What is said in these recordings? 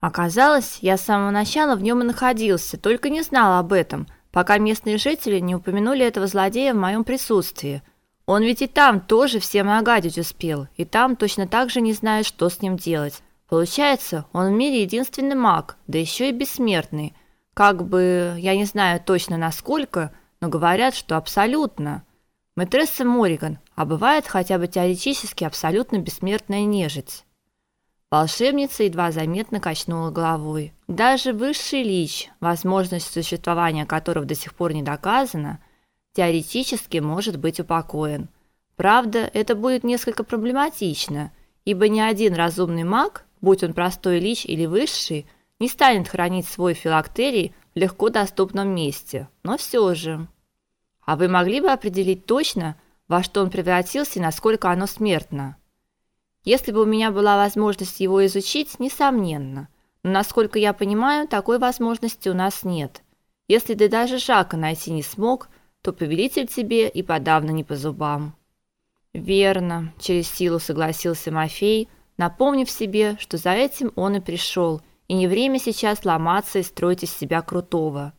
Оказалось, я с самого начала в нем и находился, только не знал об этом, пока местные жители не упомянули этого злодея в моем присутствии. Он ведь и там тоже всем нагадить успел, и там точно так же не знает, что с ним делать. Получается, он в мире единственный маг, да еще и бессмертный. Как бы, я не знаю точно насколько, но говорят, что абсолютно. Мэтресса Мориган, а бывает хотя бы теоретически абсолютно бессмертная нежить. Волшебница едва заметно качнула головой. Даже высший лич, возможность существования которого до сих пор не доказана, теоретически может быть упокоен. Правда, это будет несколько проблематично, ибо ни один разумный маг, будь он простой лич или высший, не станет хранить свой филактерий в легко доступном месте. Но все же. А вы могли бы определить точно, во что он превратился и насколько оно смертно? Если бы у меня была возможность его изучить, несомненно. Но насколько я понимаю, такой возможности у нас нет. Если ты даже Жака найти не смог, то повелитель тебе и подавно не по зубам. Верно, через силу согласился Мафей, напомнив себе, что за этим он и пришел, и не время сейчас ломаться и строить из себя крутого.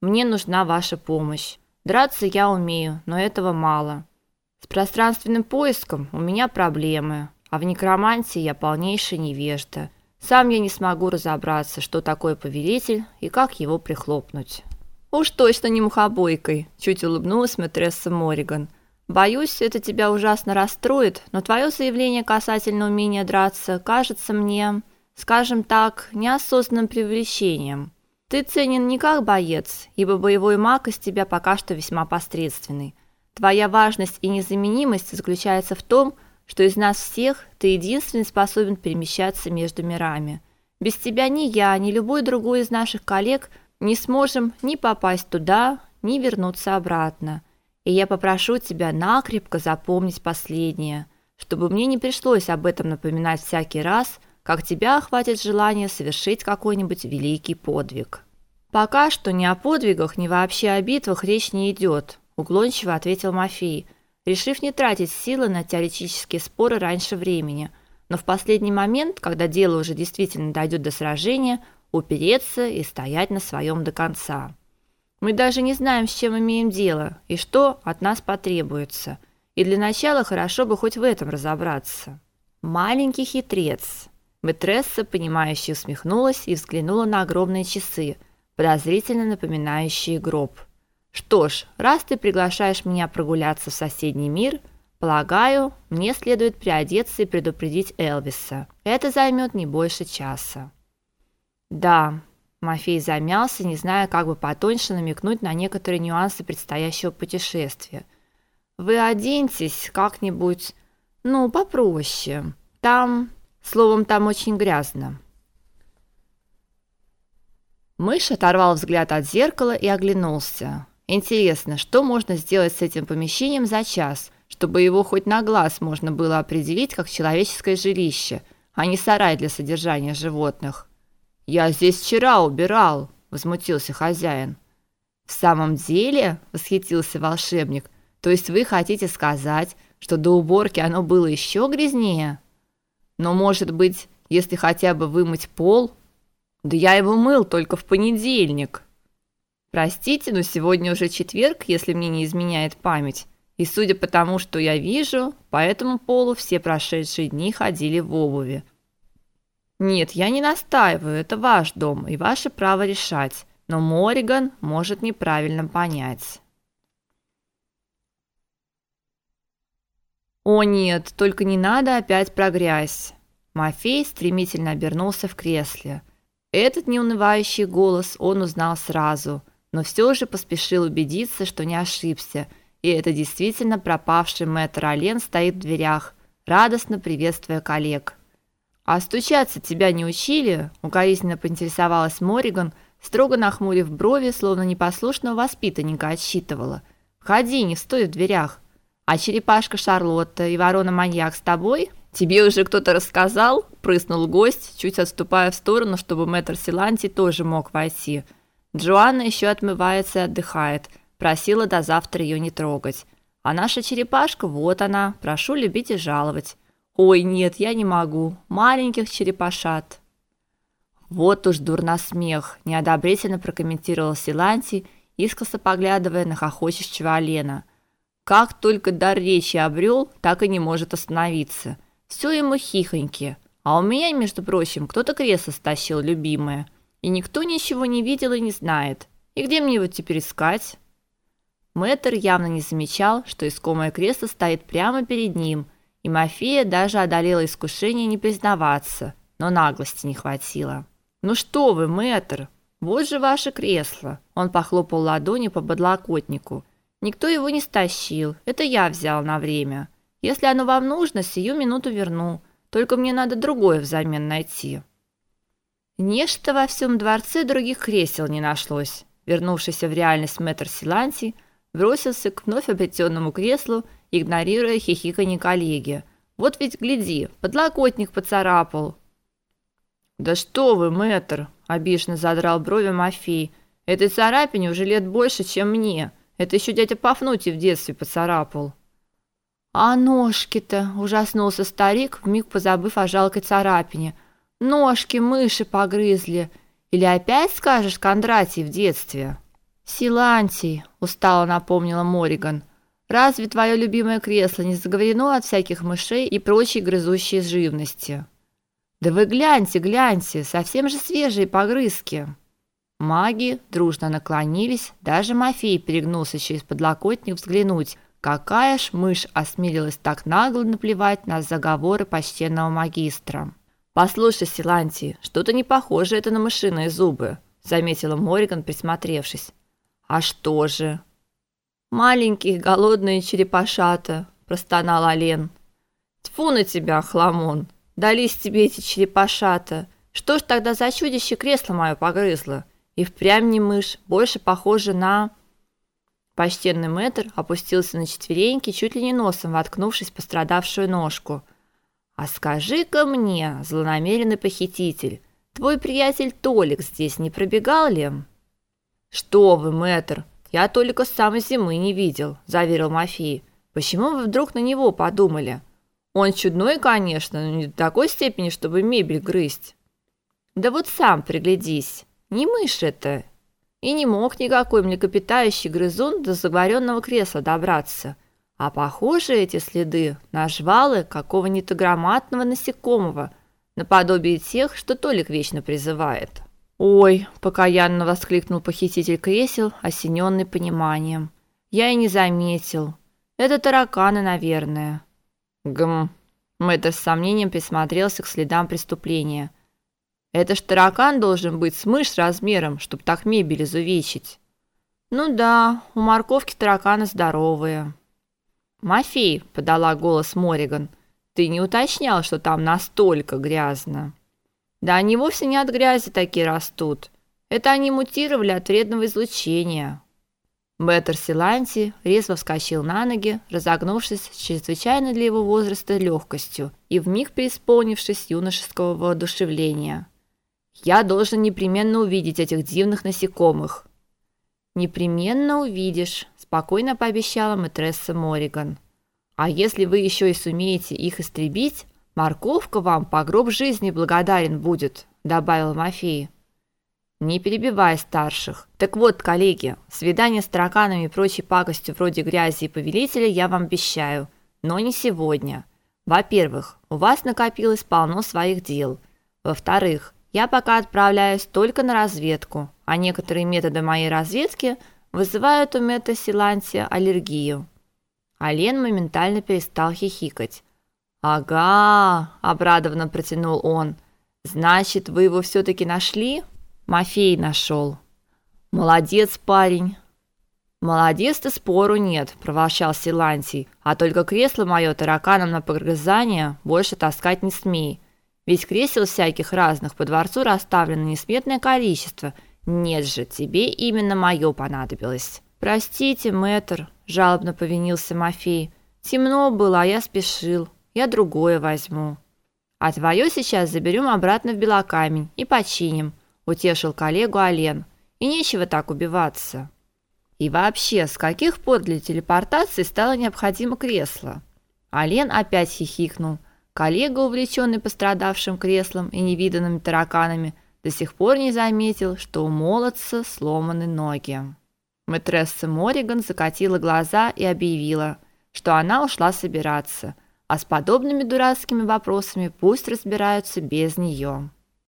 Мне нужна ваша помощь. Драться я умею, но этого мало. С пространственным поиском у меня проблемы. А в некромантии я полнейший невежда. Сам я не смогу разобраться, что такое повелитель и как его прихлопнуть. Уж точно не мухобойкой, чуть улыбнулась матресса Мориган. Боюсь, это тебя ужасно расстроит, но твое заявление касательно умения драться кажется мне, скажем так, неосознанным привлечением. Ты ценен не как боец, ибо боевой маг из тебя пока что весьма посредственный. Твоя важность и незаменимость заключается в том, что из нас всех ты единственный способен перемещаться между мирами. Без тебя ни я, ни любой другой из наших коллег не сможем ни попасть туда, ни вернуться обратно. И я попрошу тебя накрепко запомнить последнее, чтобы мне не пришлось об этом напоминать всякий раз, как тебя охватит желание совершить какой-нибудь великий подвиг. Пока что ни о подвигах, ни вообще о битвах речь не идет, уклончиво ответил Мафий решив не тратить силы на теоретические споры раньше времени, но в последний момент, когда дело уже действительно дойдет до сражения, упереться и стоять на своем до конца. Мы даже не знаем, с чем имеем дело и что от нас потребуется. И для начала хорошо бы хоть в этом разобраться. Маленький хитрец. Мэтресса, понимающе усмехнулась и взглянула на огромные часы, подозрительно напоминающие гроб. Что ж, раз ты приглашаешь меня прогуляться в соседний мир, полагаю, мне следует приодеться и предупредить Элвиса. Это займет не больше часа. Да, Мафей замялся, не зная, как бы потоньше намекнуть на некоторые нюансы предстоящего путешествия. Вы оденьтесь как-нибудь, ну, попроще. Там, словом, там очень грязно. Мышь оторвал взгляд от зеркала и оглянулся. Интересно, что можно сделать с этим помещением за час, чтобы его хоть на глаз можно было определить как человеческое жилище, а не сарай для содержания животных? Я здесь вчера убирал, возмутился хозяин. В самом деле, восхитился волшебник. То есть вы хотите сказать, что до уборки оно было еще грязнее? Но, может быть, если хотя бы вымыть пол? Да я его мыл только в понедельник. Простите, но сегодня уже четверг, если мне не изменяет память. И судя по тому, что я вижу, по этому полу все прошедшие дни ходили в обуви. Нет, я не настаиваю, это ваш дом и ваше право решать, но Мориган может неправильно понять. О нет, только не надо опять про грязь. Мафей стремительно обернулся в кресле. Этот неунывающий голос он узнал сразу – но все же поспешил убедиться, что не ошибся, и это действительно пропавший мэтр Ален стоит в дверях, радостно приветствуя коллег. «А стучаться тебя не учили?» – укоризненно поинтересовалась Мориган, строго нахмурив брови, словно непослушного воспитанника отсчитывала. «Входи, не стой в дверях. А черепашка Шарлотта и ворона-маньяк с тобой? Тебе уже кто-то рассказал?» – прыснул гость, чуть отступая в сторону, чтобы мэтр Силанти тоже мог войти – Джоанна еще отмывается и отдыхает. Просила до завтра ее не трогать. А наша черепашка, вот она, прошу любить и жаловать. Ой, нет, я не могу. Маленьких черепашат. Вот уж дурносмех, неодобрительно прокомментировал Силанти, искоса поглядывая на хохочущего Алена. Как только дар речи обрел, так и не может остановиться. Все ему хихоньки. А у меня, между прочим, кто-то кресло стащил, любимое. И никто ничего не видел и не знает. И где мне его теперь искать? Мэтр явно не замечал, что искомое кресло стоит прямо перед ним, и Мафия даже одолела искушение не признаваться, но наглости не хватило. «Ну что вы, мэтр, вот же ваше кресло!» Он похлопал ладонью по подлокотнику. «Никто его не стащил, это я взял на время. Если оно вам нужно, сию минуту верну, только мне надо другое взамен найти». Нечто во всем дворце других кресел не нашлось. Вернувшийся в реальность мэтр Силанти бросился к вновь обретенному креслу, игнорируя хихиканье коллеги. «Вот ведь, гляди, подлокотник поцарапал». «Да что вы, мэтр!» – обиженно задрал брови Мафей. «Этой царапине уже лет больше, чем мне. Это еще дядя Пафнутий в детстве поцарапал». «А ножки-то!» – ужаснулся старик, вмиг позабыв о жалкой царапине. «Ножки мыши погрызли. Или опять скажешь Кондратий в детстве?» «Силантий!» – устало напомнила Мориган. «Разве твое любимое кресло не заговорено от всяких мышей и прочей грызущей живности?» Да вы гляньте, гляньте, совсем же свежие погрызки. Маги дружно наклонились, даже Мафей перегнулся через подлокотник взглянуть, какая ж мышь осмелилась так нагло наплевать на заговоры почтенного магистра. Послушай, Силанти, что-то не похоже это на мышиные зубы, заметила Мориган, присмотревшись. А что же? Маленькие голодные черепашата, простонал Ален. Тьфу на тебя, хламон. Дались тебе эти черепашата. Что ж тогда за чудище кресло мое погрызло? И впрямь не мышь, больше похоже на Почтенный мэтр опустился на четвереньки, чуть ли не носом воткнувшись в пострадавшую ножку. А скажи-ка мне, злонамеренный похититель, твой приятель Толик здесь не пробегал ли? Что вы, мэтр? Я Толика с самой зимы не видел, заверил Мафий. Почему вы вдруг на него подумали? Он чудной, конечно, но не до такой степени, чтобы мебель грызть. Да вот сам приглядись, не мышь это. И не мог никакой млекопитающий грызун до заговоренного кресла добраться. А похожи эти следы на жвалы какого-нибудь громадного насекомого, наподобие тех, что Толик вечно призывает. «Ой!» – покаянно воскликнул похититель кресел, осененный пониманием. «Я и не заметил. Это тараканы, наверное». Гм. Мэтр с сомнением присмотрелся к следам преступления. Это ж таракан должен быть с мышь размером, чтоб так мебель изувечить. Ну да, у морковки тараканы здоровые. Мафей, подала голос Мориган. Ты не уточнял, что там настолько грязно. Да они вовсе не от грязи такие растут. Это они мутировали от вредного излучения. Беттер Силанти резво вскочил на ноги, разогнувшись с чрезвычайно для его возраста легкостью и вмиг преисполнившись юношеского воодушевления. «Я должен непременно увидеть этих дивных насекомых». «Непременно увидишь», – спокойно пообещала мэтресса Мориган. «А если вы еще и сумеете их истребить, морковка вам по гроб жизни благодарен будет», – добавил Мафей. Не перебивай старших. Так вот, коллеги, свидание с тараканами и прочей пакостью вроде грязи и повелителя я вам обещаю, но не сегодня. Во-первых, у вас накопилось полно своих дел. Во-вторых, я пока отправляюсь только на разведку, а некоторые методы моей разведки вызывают у Мэтта Силантия аллергию. Ален моментально перестал хихикать. «Ага», – обрадованно протянул он, – «значит, вы его все-таки нашли?» Мафей нашел. Молодец, парень. Молодец ты, спору нет, проворчал Силантий. А только кресло мое тараканом на погрызание больше таскать не смей. Ведь кресел всяких разных по дворцу расставлено несметное количество. Нет же, тебе именно мое понадобилось. Простите, мэтр, жалобно повинился Мафей. Темно было, а я спешил. Я другое возьму. А твое сейчас заберем обратно в Белокамень и починим утешил коллегу Ален. И нечего так убиваться. И вообще, с каких пор для телепортации стало необходимо кресло? Ален опять хихикнул. Коллега, увлеченный пострадавшим креслом и невиданными тараканами, до сих пор не заметил, что у молодца сломаны ноги. Мэтресса Мориган закатила глаза и объявила, что она ушла собираться, а с подобными дурацкими вопросами пусть разбираются без нее.